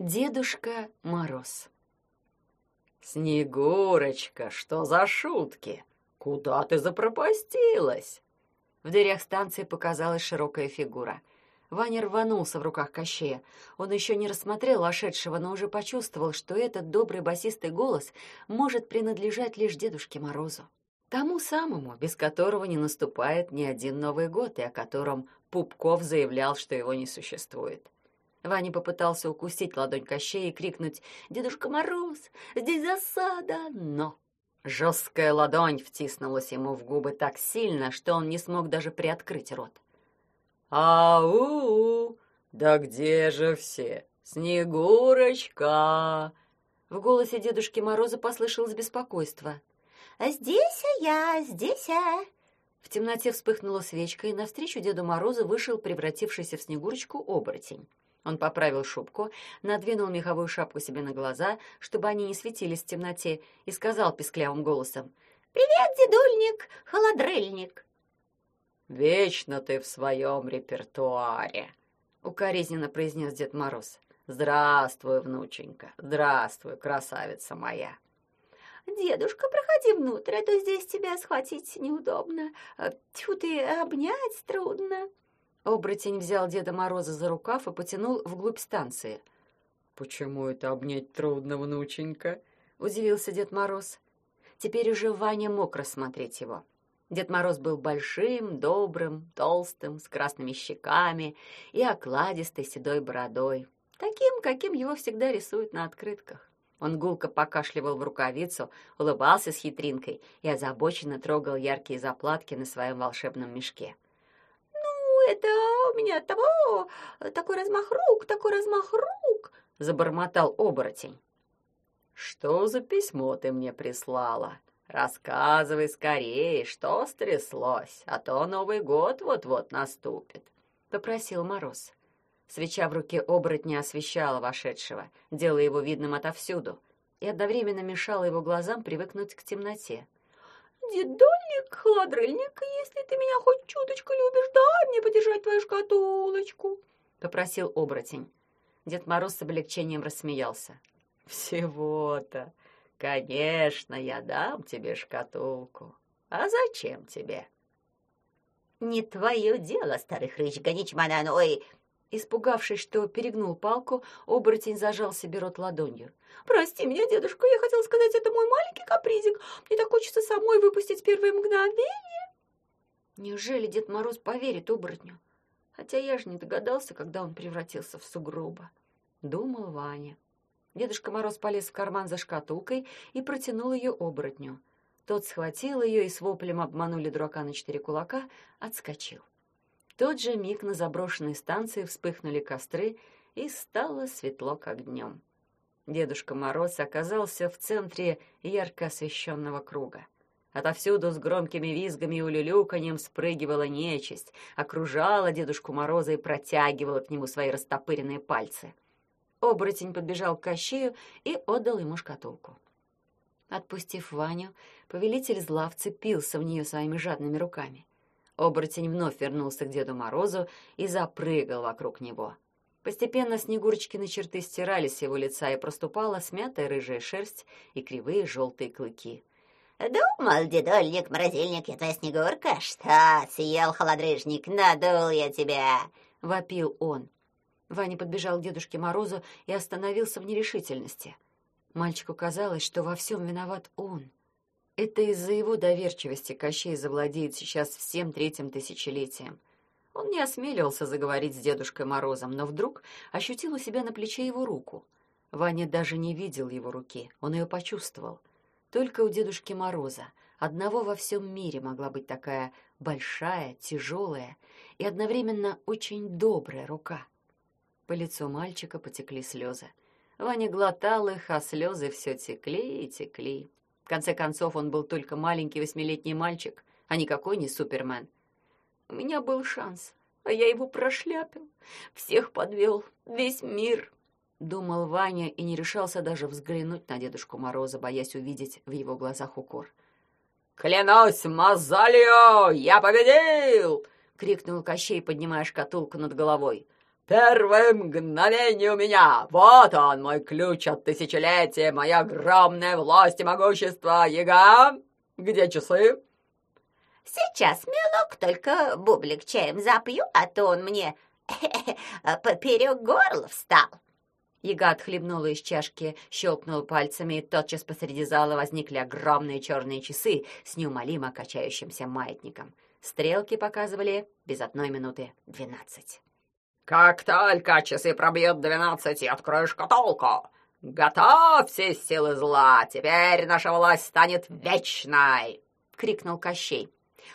Дедушка Мороз. «Снегурочка, что за шутки? Куда ты запропастилась?» В дверях станции показалась широкая фигура. Ваня рванулся в руках Кощея. Он еще не рассмотрел вошедшего, но уже почувствовал, что этот добрый басистый голос может принадлежать лишь Дедушке Морозу. Тому самому, без которого не наступает ни один Новый год, и о котором Пупков заявлял, что его не существует. Ваня попытался укусить ладонь Кощея и крикнуть «Дедушка Мороз, здесь засада!» Но жесткая ладонь втиснулась ему в губы так сильно, что он не смог даже приоткрыть рот. «Ау! Да где же все? Снегурочка!» В голосе Дедушки Мороза послышалось беспокойство. «А «Здесь а я, здесь а!» В темноте вспыхнула свечка, и навстречу Деду Морозу вышел превратившийся в Снегурочку оборотень. Он поправил шубку, надвинул меховую шапку себе на глаза, чтобы они не светились в темноте, и сказал писклявым голосом «Привет, дедульник, холодрыльник!» «Вечно ты в своем репертуаре», — укоризненно произнес Дед Мороз. «Здравствуй, внученька, здравствуй, красавица моя». «Дедушка, проходи внутрь, а то здесь тебя схватить неудобно. Тьфу ты, обнять трудно». Оборотень взял Деда Мороза за рукав и потянул вглубь станции. «Почему это обнять трудно, внученька?» — удивился Дед Мороз. Теперь уже Ваня мог рассмотреть его. Дед Мороз был большим, добрым, толстым, с красными щеками и окладистой седой бородой, таким, каким его всегда рисуют на открытках. Он гулко покашливал в рукавицу, улыбался с хитринкой и озабоченно трогал яркие заплатки на своем волшебном мешке. «Ну, это у меня того, такой размах рук, такой размах рук!» — забормотал оборотень. «Что за письмо ты мне прислала?» Рассказывай скорее, что стряслось, а то Новый год вот-вот наступит, попросил Мороз. Свеча в руке оборотня освещала вошедшего, делая его видным отовсюду, и одновременно мешала его глазам привыкнуть к темноте. «Дедольник, холодрыльник, если ты меня хоть чуточку любишь, дай мне подержать твою шкатулочку», — попросил оборотень. Дед Мороз с облегчением рассмеялся. «Всего-то! Конечно, я дам тебе шкатулку. А зачем тебе? Не твое дело, старый хрыч, гонить манан, ой... Испугавшись, что перегнул палку, оборотень зажал себе рот ладонью. «Прости меня, дедушка, я хотел сказать, это мой маленький капризик. Мне так хочется самой выпустить первые мгновения». Неужели Дед Мороз поверит оборотню? Хотя я же не догадался, когда он превратился в сугроба. Думал Ваня. Дедушка Мороз полез в карман за шкатулкой и протянул ее оборотню. Тот схватил ее и с воплем обманули дурака на четыре кулака, отскочил. Тот же миг на заброшенной станции вспыхнули костры, и стало светло, как днем. Дедушка Мороз оказался в центре ярко освещенного круга. Отовсюду с громкими визгами и улюлюканьем спрыгивала нечисть, окружала Дедушку Мороза и протягивала к нему свои растопыренные пальцы — Оборотень подбежал к Кощею и отдал ему шкатулку. Отпустив Ваню, повелитель зла вцепился в нее своими жадными руками. Оборотень вновь вернулся к Деду Морозу и запрыгал вокруг него. Постепенно Снегурочкины черты стирались с его лица, и проступала смятая рыжая шерсть и кривые желтые клыки. «Думал, дедольник, морозильник, я твоя Снегурка? Что, съел холодрыжник, надул я тебя!» — вопил он. Ваня подбежал к Дедушке Морозу и остановился в нерешительности. Мальчику казалось, что во всем виноват он. Это из-за его доверчивости Кощей завладеет сейчас всем третьим тысячелетием. Он не осмеливался заговорить с Дедушкой Морозом, но вдруг ощутил у себя на плече его руку. Ваня даже не видел его руки, он ее почувствовал. Только у Дедушки Мороза, одного во всем мире могла быть такая большая, тяжелая и одновременно очень добрая рука. По лицу мальчика потекли слезы. Ваня глотал их, а слезы все текли и текли. Конце концов, он был только маленький восьмилетний мальчик, а никакой не супермен. У меня был шанс, а я его прошляпил. Всех подвел, весь мир. Думал Ваня и не решался даже взглянуть на Дедушку Мороза, боясь увидеть в его глазах укор. «Клянусь, Мазалио, я победил!» — крикнул Кощей, поднимая шкатулку над головой. Первое мгновение у меня! Вот он, мой ключ от тысячелетия, моя огромная власть и могущество! Яга, где часы?» «Сейчас, милок, только бублик чаем запью, а то он мне поперек горла встал». Яга отхлебнула из чашки, щелкнула пальцами, и тотчас посреди зала возникли огромные черные часы с неумолимо качающимся маятником. Стрелки показывали без одной минуты двенадцать. «Как только часы пробьют двенадцать, я открою шкатулку! Готовьте, силы зла! Теперь наша власть станет вечной!» — крикнул Кощей.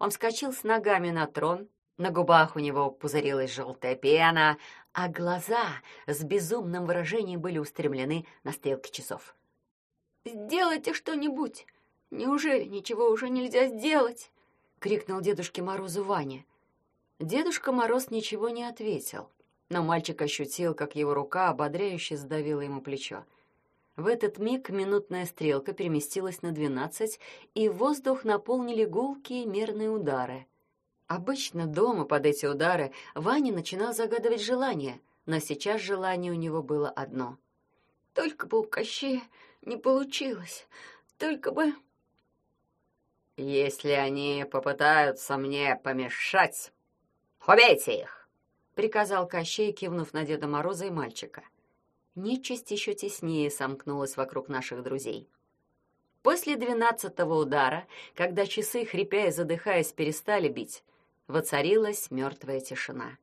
Он вскочил с ногами на трон, на губах у него пузырилась желтая пена, а глаза с безумным выражением были устремлены на стрелки часов. «Сделайте что-нибудь! Неужели ничего уже нельзя сделать?» — крикнул Дедушке Морозу Ваня. Дедушка Мороз ничего не ответил, но мальчик ощутил, как его рука ободряюще сдавила ему плечо. В этот миг минутная стрелка переместилась на двенадцать, и воздух наполнили гулкие мерные удары — Обычно дома под эти удары Ваня начинал загадывать желание, но сейчас желание у него было одно. Только бы у Кощея не получилось, только бы... «Если они попытаются мне помешать, убейте их!» — приказал Кощей, кивнув на Деда Мороза и мальчика. Нечисть еще теснее сомкнулась вокруг наших друзей. После двенадцатого удара, когда часы, хрипя и задыхаясь, перестали бить, воцарилась мертвая тишина.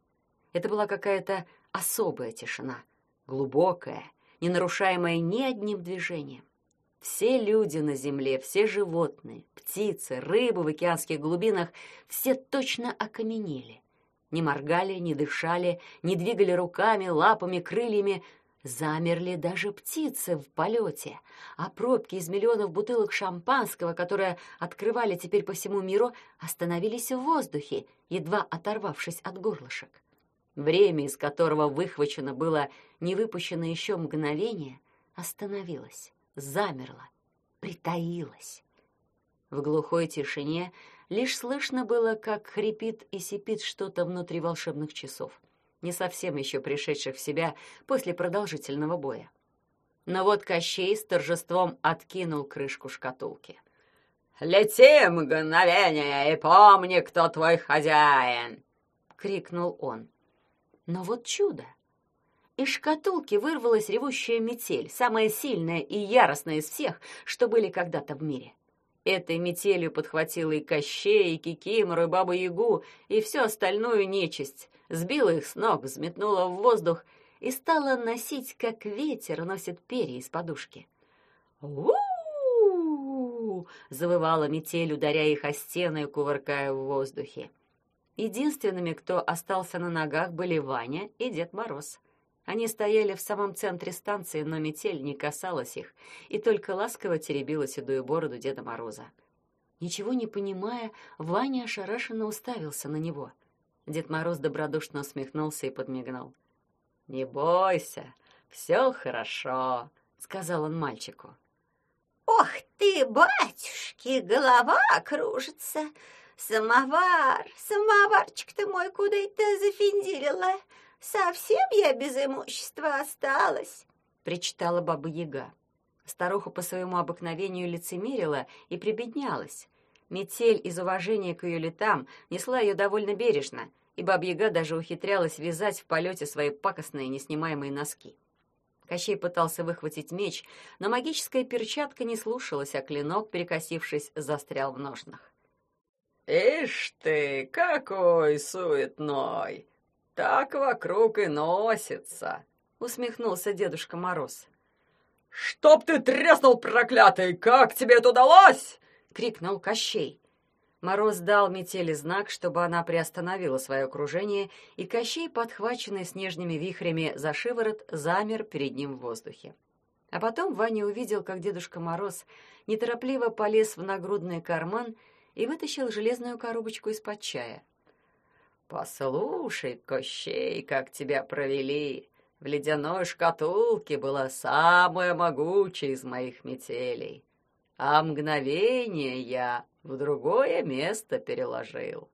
Это была какая-то особая тишина, глубокая, не нарушаемая ни одним движением. Все люди на земле, все животные, птицы, рыбы в океанских глубинах, все точно окаменели. Не моргали, не дышали, не двигали руками, лапами, крыльями, Замерли даже птицы в полете, а пробки из миллионов бутылок шампанского, которые открывали теперь по всему миру, остановились в воздухе, едва оторвавшись от горлышек. Время, из которого выхвачено было невыпущено еще мгновение, остановилось, замерло, притаилось. В глухой тишине лишь слышно было, как хрипит и сипит что-то внутри волшебных часов не совсем еще пришедших в себя после продолжительного боя. Но вот Кощей с торжеством откинул крышку шкатулки. «Лети, мгновение, и помни, кто твой хозяин!» — крикнул он. Но вот чудо! Из шкатулки вырвалась ревущая метель, самая сильная и яростная из всех, что были когда-то в мире. Этой метелью подхватила и Кощей, и Кикимору, и Бабу-Ягу, и всю остальную нечисть, сбила их с ног, взметнула в воздух и стала носить, как ветер носит перья из подушки. у завывала метель, ударяя их о стены и кувыркая в воздухе. Единственными, кто остался на ногах, были Ваня и Дед Мороз. Они стояли в самом центре станции, но метель не касалась их, и только ласково теребила седую бороду Деда Мороза. Ничего не понимая, Ваня ошарашенно уставился на него — Дед Мороз добродушно усмехнулся и подмигнул. «Не бойся, все хорошо», — сказал он мальчику. «Ох ты, батюшки, голова кружится! Самовар, самоварчик ты мой, куда это зафиндилила? Совсем я без имущества осталась!» — причитала баба Яга. Старуха по своему обыкновению лицемерила и прибеднялась. Метель из уважения к ее летам несла ее довольно бережно, и Бабьяга даже ухитрялась вязать в полете свои пакостные неснимаемые носки. Кощей пытался выхватить меч, но магическая перчатка не слушалась, а клинок, перекосившись, застрял в ножнах. «Ишь ты, какой суетной! Так вокруг и носится!» — усмехнулся Дедушка Мороз. «Чтоб ты треснул, проклятый! Как тебе это удалось?» крикнул Кощей. Мороз дал метели знак, чтобы она приостановила свое окружение, и Кощей, подхваченный снежными вихрями за шиворот, замер перед ним в воздухе. А потом Ваня увидел, как Дедушка Мороз неторопливо полез в нагрудный карман и вытащил железную коробочку из-под чая. «Послушай, Кощей, как тебя провели! В ледяной шкатулке была самая могучая из моих метелей а мгновение я в другое место переложил.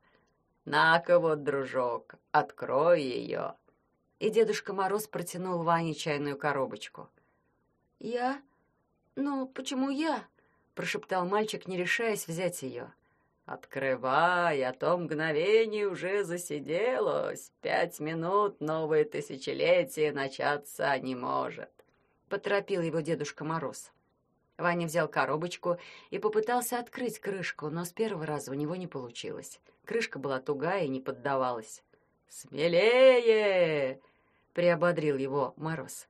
На-ка вот, дружок, открой ее. и Дедушка Мороз протянул Ване чайную коробочку. «Я? Ну, почему я?» — прошептал мальчик, не решаясь взять ее. «Открывай, а то мгновение уже засиделось. Пять минут новое тысячелетие начаться не может», — поторопил его Дедушка Мороз. Ваня взял коробочку и попытался открыть крышку, но с первого раза у него не получилось. Крышка была тугая и не поддавалась. «Смелее!» — приободрил его Мороз.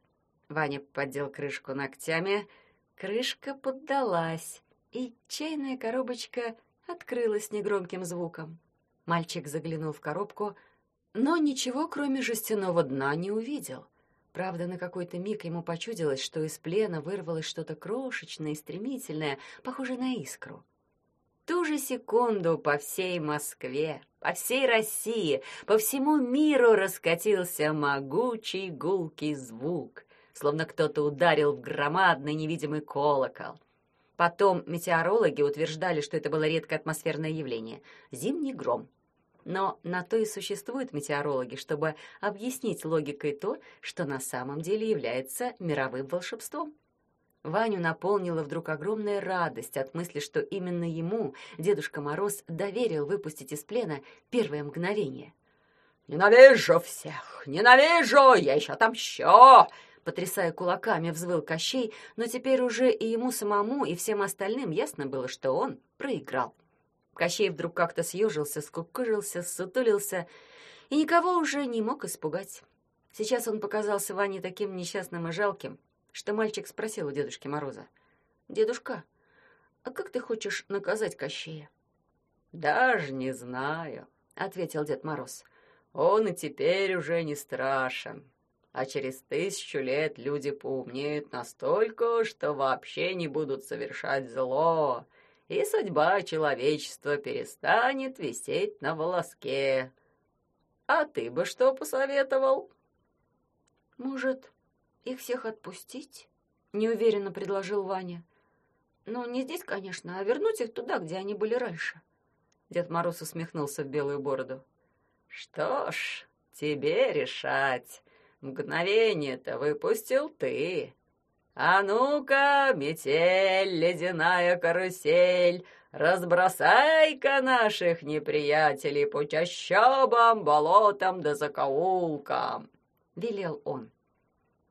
Ваня поддел крышку ногтями. Крышка поддалась, и чайная коробочка открылась негромким звуком. Мальчик заглянул в коробку, но ничего, кроме жестяного дна, не увидел. Правда, на какой-то миг ему почудилось, что из плена вырвалось что-то крошечное и стремительное, похожее на искру. Ту же секунду по всей Москве, по всей России, по всему миру раскатился могучий гулкий звук, словно кто-то ударил в громадный невидимый колокол. Потом метеорологи утверждали, что это было редкое атмосферное явление — зимний гром — но на то и существуют метеорологи, чтобы объяснить логикой то, что на самом деле является мировым волшебством. Ваню наполнила вдруг огромная радость от мысли, что именно ему Дедушка Мороз доверил выпустить из плена первое мгновение. «Ненавижу всех! Ненавижу! Я еще отомщу!» Потрясая кулаками, взвыл Кощей, но теперь уже и ему самому, и всем остальным ясно было, что он проиграл. Кощей вдруг как-то съежился, скукожился, сутулился и никого уже не мог испугать. Сейчас он показался Ване таким несчастным и жалким, что мальчик спросил у Дедушки Мороза. «Дедушка, а как ты хочешь наказать Кощея?» «Даже не знаю», — ответил Дед Мороз. «Он и теперь уже не страшен. А через тысячу лет люди поумнеют настолько, что вообще не будут совершать зло, и судьба человечества перестанет висеть на волоске. А ты бы что посоветовал? Может, их всех отпустить? Неуверенно предложил Ваня. Ну, не здесь, конечно, а вернуть их туда, где они были раньше. Дед Мороз усмехнулся в белую бороду. Что ж, тебе решать. Мгновение-то выпустил ты. «А ну-ка, метель, ледяная карусель, разбросай-ка наших неприятелей по чащобам, болотам да закоулкам!» — велел он.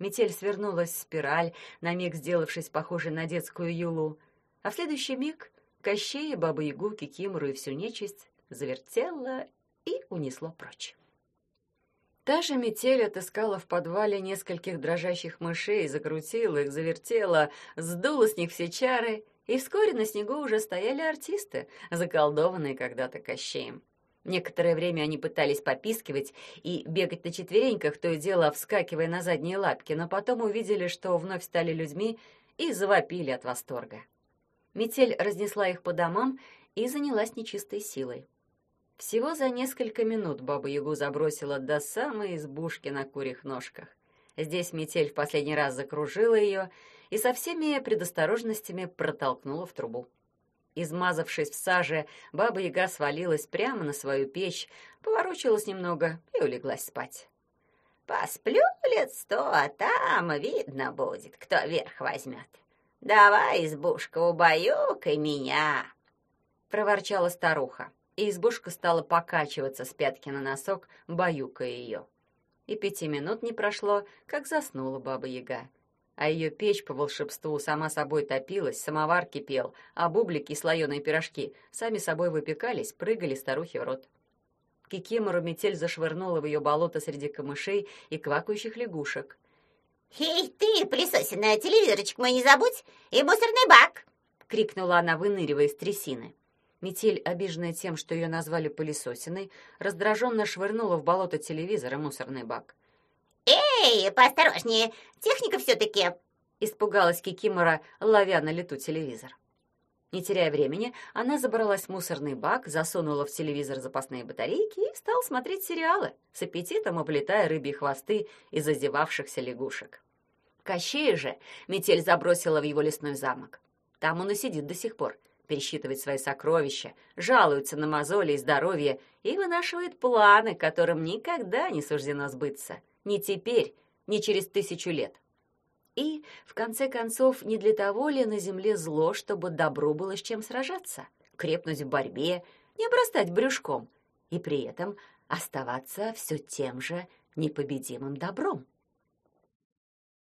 Метель свернулась в спираль, на миг сделавшись похожей на детскую юлу, а в следующий миг Кощея, Бабу-Ягу, Кикимору и всю нечисть завертела и унесло прочь. Та же метель отыскала в подвале нескольких дрожащих мышей, закрутила их, завертела, сдула с них все чары, и вскоре на снегу уже стояли артисты, заколдованные когда-то Кощеем. Некоторое время они пытались попискивать и бегать на четвереньках, то и дело вскакивая на задние лапки, но потом увидели, что вновь стали людьми, и завопили от восторга. Метель разнесла их по домам и занялась нечистой силой. Всего за несколько минут Баба-Ягу забросила до самой избушки на курьих ножках. Здесь метель в последний раз закружила ее и со всеми предосторожностями протолкнула в трубу. Измазавшись в саже, Баба-Яга свалилась прямо на свою печь, поворочилась немного и улеглась спать. «Посплю лет сто, а там видно будет, кто верх возьмет. Давай, избушка, убаюкай меня!» — проворчала старуха и избушка стала покачиваться с пятки на носок, баюкая ее. И пяти минут не прошло, как заснула баба-яга. А ее печь по волшебству сама собой топилась, самовар кипел, а бублики и слоеные пирожки сами собой выпекались, прыгали старухе в рот. Кикимору метель зашвырнула в ее болото среди камышей и квакающих лягушек. «Эй, ты, пылесосиная, телевизорчик мой не забудь и мусорный бак!» — крикнула она, выныривая из трясины. Метель, обиженная тем, что ее назвали пылесосиной, раздраженно швырнула в болото телевизор и мусорный бак. «Эй, поосторожнее! Техника все-таки!» Испугалась Кикимора, ловя на лету телевизор. Не теряя времени, она забралась в мусорный бак, засунула в телевизор запасные батарейки и стала смотреть сериалы, с аппетитом облетая рыбьи хвосты из зазевавшихся лягушек. Кощея же метель забросила в его лесной замок. Там он и сидит до сих пор — пересчитывает свои сокровища, жалуется на мозоли и здоровье и вынашивает планы, которым никогда не суждено сбыться. Ни теперь, ни через тысячу лет. И, в конце концов, не для того ли на земле зло, чтобы добро было с чем сражаться, крепнуть в борьбе, не обрастать брюшком и при этом оставаться все тем же непобедимым добром?